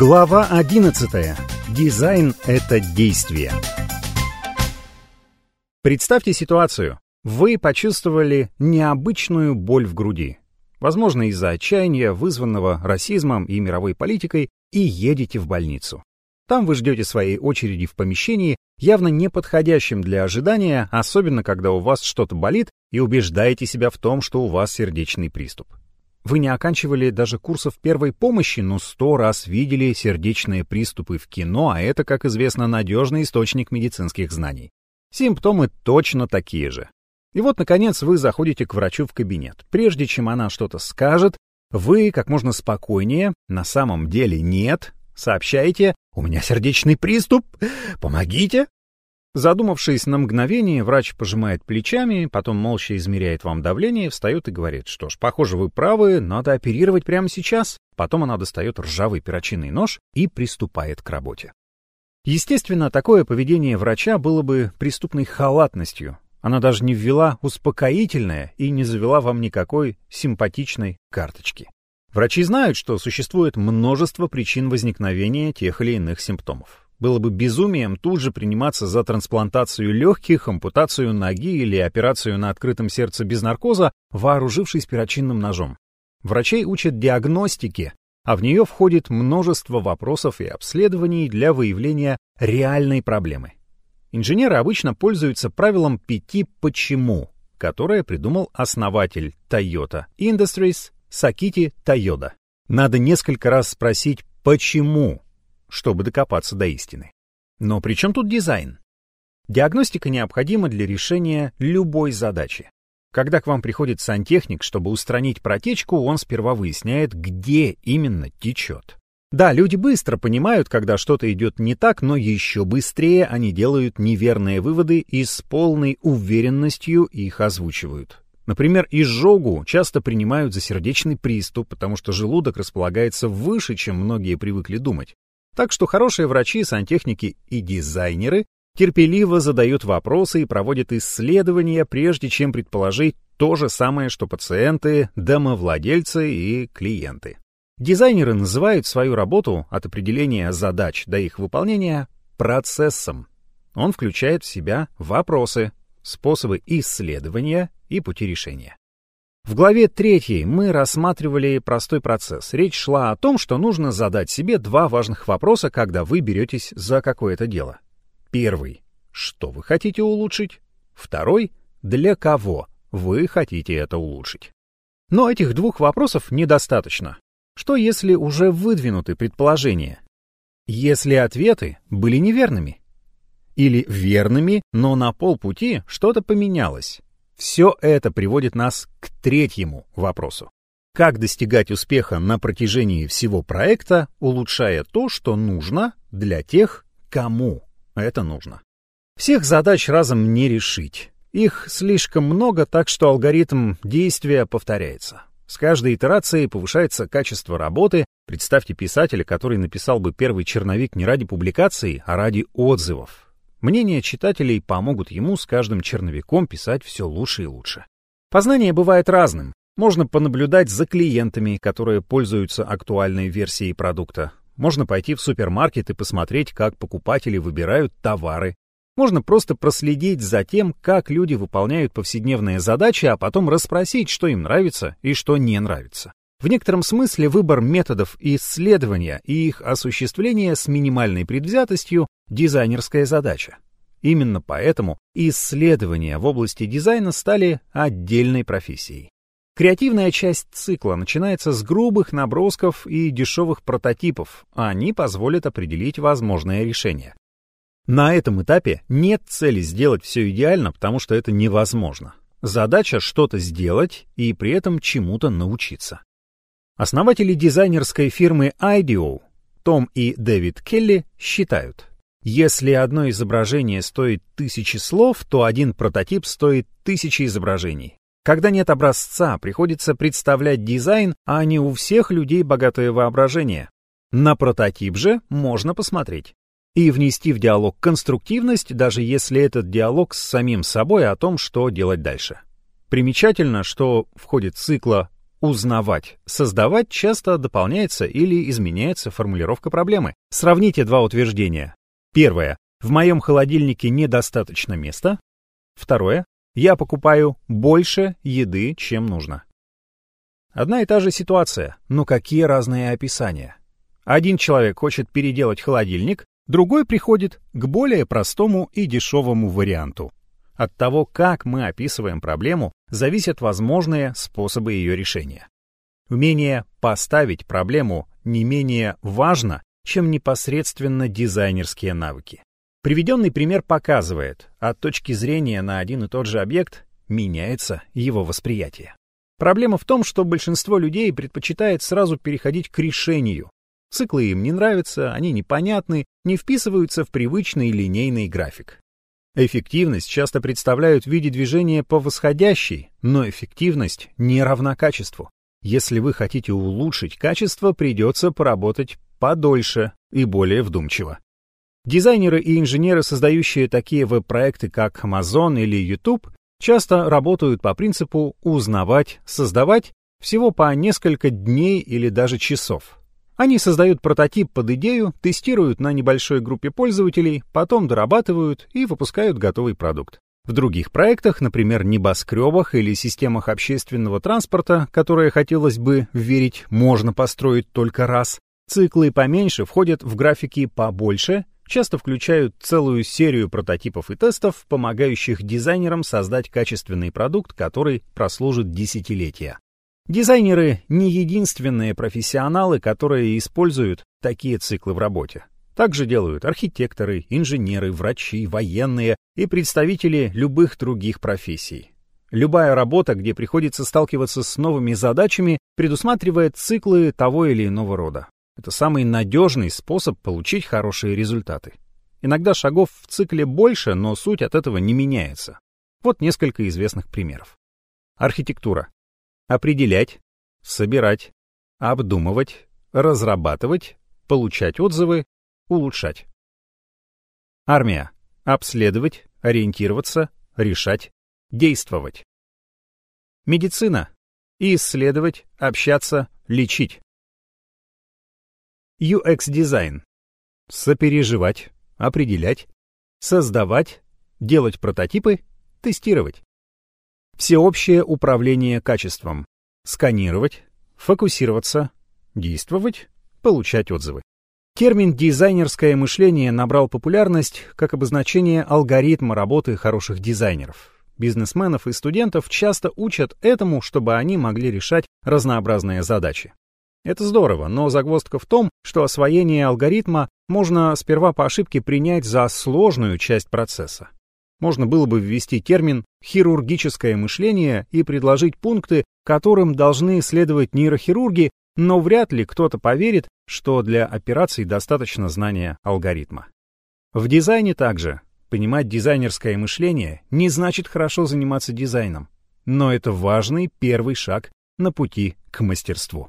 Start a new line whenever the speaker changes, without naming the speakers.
Глава 11. Дизайн — это действие. Представьте ситуацию. Вы почувствовали необычную боль в груди. Возможно, из-за отчаяния, вызванного расизмом и мировой политикой, и едете в больницу. Там вы ждете своей очереди в помещении, явно не подходящем для ожидания, особенно когда у вас что-то болит, и убеждаете себя в том, что у вас сердечный приступ. Вы не оканчивали даже курсов первой помощи, но сто раз видели сердечные приступы в кино, а это, как известно, надежный источник медицинских знаний. Симптомы точно такие же. И вот, наконец, вы заходите к врачу в кабинет. Прежде чем она что-то скажет, вы как можно спокойнее, на самом деле нет, сообщаете «У меня сердечный приступ! Помогите!» Задумавшись на мгновение, врач пожимает плечами, потом молча измеряет вам давление, встает и говорит, что ж, похоже, вы правы, надо оперировать прямо сейчас. Потом она достает ржавый перочинный нож и приступает к работе. Естественно, такое поведение врача было бы преступной халатностью. Она даже не ввела успокоительное и не завела вам никакой симпатичной карточки. Врачи знают, что существует множество причин возникновения тех или иных симптомов. Было бы безумием тут же приниматься за трансплантацию легких, ампутацию ноги или операцию на открытом сердце без наркоза, вооружившись перочинным ножом. Врачей учат диагностике, а в нее входит множество вопросов и обследований для выявления реальной проблемы. Инженеры обычно пользуются правилом пяти «почему», которое придумал основатель Toyota Industries Сакити Тойода. Надо несколько раз спросить «почему?», чтобы докопаться до истины. Но при чем тут дизайн? Диагностика необходима для решения любой задачи. Когда к вам приходит сантехник, чтобы устранить протечку, он сперва выясняет, где именно течет. Да, люди быстро понимают, когда что-то идет не так, но еще быстрее они делают неверные выводы и с полной уверенностью их озвучивают. Например, изжогу часто принимают за сердечный приступ, потому что желудок располагается выше, чем многие привыкли думать. Так что хорошие врачи, сантехники и дизайнеры терпеливо задают вопросы и проводят исследования, прежде чем предположить то же самое, что пациенты, домовладельцы и клиенты. Дизайнеры называют свою работу от определения задач до их выполнения процессом. Он включает в себя вопросы, способы исследования и пути решения. В главе 3 мы рассматривали простой процесс. Речь шла о том, что нужно задать себе два важных вопроса, когда вы беретесь за какое-то дело. Первый — что вы хотите улучшить? Второй — для кого вы хотите это улучшить? Но этих двух вопросов недостаточно. Что если уже выдвинуты предположения? Если ответы были неверными? или верными, но на полпути что-то поменялось. Все это приводит нас к третьему вопросу. Как достигать успеха на протяжении всего проекта, улучшая то, что нужно для тех, кому это нужно? Всех задач разом не решить. Их слишком много, так что алгоритм действия повторяется. С каждой итерацией повышается качество работы. Представьте писателя, который написал бы первый черновик не ради публикации, а ради отзывов. Мнения читателей помогут ему с каждым черновиком писать все лучше и лучше. Познание бывает разным. Можно понаблюдать за клиентами, которые пользуются актуальной версией продукта. Можно пойти в супермаркет и посмотреть, как покупатели выбирают товары. Можно просто проследить за тем, как люди выполняют повседневные задачи, а потом расспросить, что им нравится и что не нравится. В некотором смысле выбор методов исследования и их осуществление с минимальной предвзятостью – дизайнерская задача. Именно поэтому исследования в области дизайна стали отдельной профессией. Креативная часть цикла начинается с грубых набросков и дешевых прототипов, а они позволят определить возможное решение. На этом этапе нет цели сделать все идеально, потому что это невозможно. Задача что-то сделать и при этом чему-то научиться. Основатели дизайнерской фирмы IDEO, Том и Дэвид Келли, считают, если одно изображение стоит тысячи слов, то один прототип стоит тысячи изображений. Когда нет образца, приходится представлять дизайн, а не у всех людей богатое воображение. На прототип же можно посмотреть и внести в диалог конструктивность, даже если этот диалог с самим собой о том, что делать дальше. Примечательно, что в ходе цикла узнавать, создавать часто дополняется или изменяется формулировка проблемы. Сравните два утверждения. Первое. В моем холодильнике недостаточно места. Второе. Я покупаю больше еды, чем нужно. Одна и та же ситуация, но какие разные описания. Один человек хочет переделать холодильник, другой приходит к более простому и дешевому варианту. От того, как мы описываем проблему, зависят возможные способы ее решения. Умение поставить проблему не менее важно, чем непосредственно дизайнерские навыки. Приведенный пример показывает, от точки зрения на один и тот же объект меняется его восприятие. Проблема в том, что большинство людей предпочитает сразу переходить к решению. Циклы им не нравятся, они непонятны, не вписываются в привычный линейный график. Эффективность часто представляют в виде движения по восходящей, но эффективность не равна качеству. Если вы хотите улучшить качество, придется поработать подольше и более вдумчиво. Дизайнеры и инженеры, создающие такие веб-проекты, как Amazon или YouTube, часто работают по принципу узнавать, создавать всего по несколько дней или даже часов. Они создают прототип под идею, тестируют на небольшой группе пользователей, потом дорабатывают и выпускают готовый продукт. В других проектах, например, небоскребах или системах общественного транспорта, которые хотелось бы верить можно построить только раз, циклы поменьше входят в графики побольше, часто включают целую серию прототипов и тестов, помогающих дизайнерам создать качественный продукт, который прослужит десятилетия. Дизайнеры не единственные профессионалы, которые используют такие циклы в работе. Также делают архитекторы, инженеры, врачи, военные и представители любых других профессий. Любая работа, где приходится сталкиваться с новыми задачами, предусматривает циклы того или иного рода. Это самый надежный способ получить хорошие результаты. Иногда шагов в цикле больше, но суть от этого не меняется. Вот несколько известных примеров. Архитектура определять, собирать, обдумывать, разрабатывать, получать отзывы, улучшать. Армия. Обследовать, ориентироваться, решать, действовать. Медицина. Исследовать, общаться, лечить. UX-дизайн. Сопереживать, определять, создавать, делать прототипы, тестировать. Всеобщее управление качеством. Сканировать, фокусироваться, действовать, получать отзывы. Термин «дизайнерское мышление» набрал популярность как обозначение алгоритма работы хороших дизайнеров. Бизнесменов и студентов часто учат этому, чтобы они могли решать разнообразные задачи. Это здорово, но загвоздка в том, что освоение алгоритма можно сперва по ошибке принять за сложную часть процесса. Можно было бы ввести термин «хирургическое мышление» и предложить пункты, которым должны следовать нейрохирурги, но вряд ли кто-то поверит, что для операций достаточно знания алгоритма. В дизайне также понимать дизайнерское мышление не значит хорошо заниматься дизайном, но это важный первый шаг на пути к мастерству.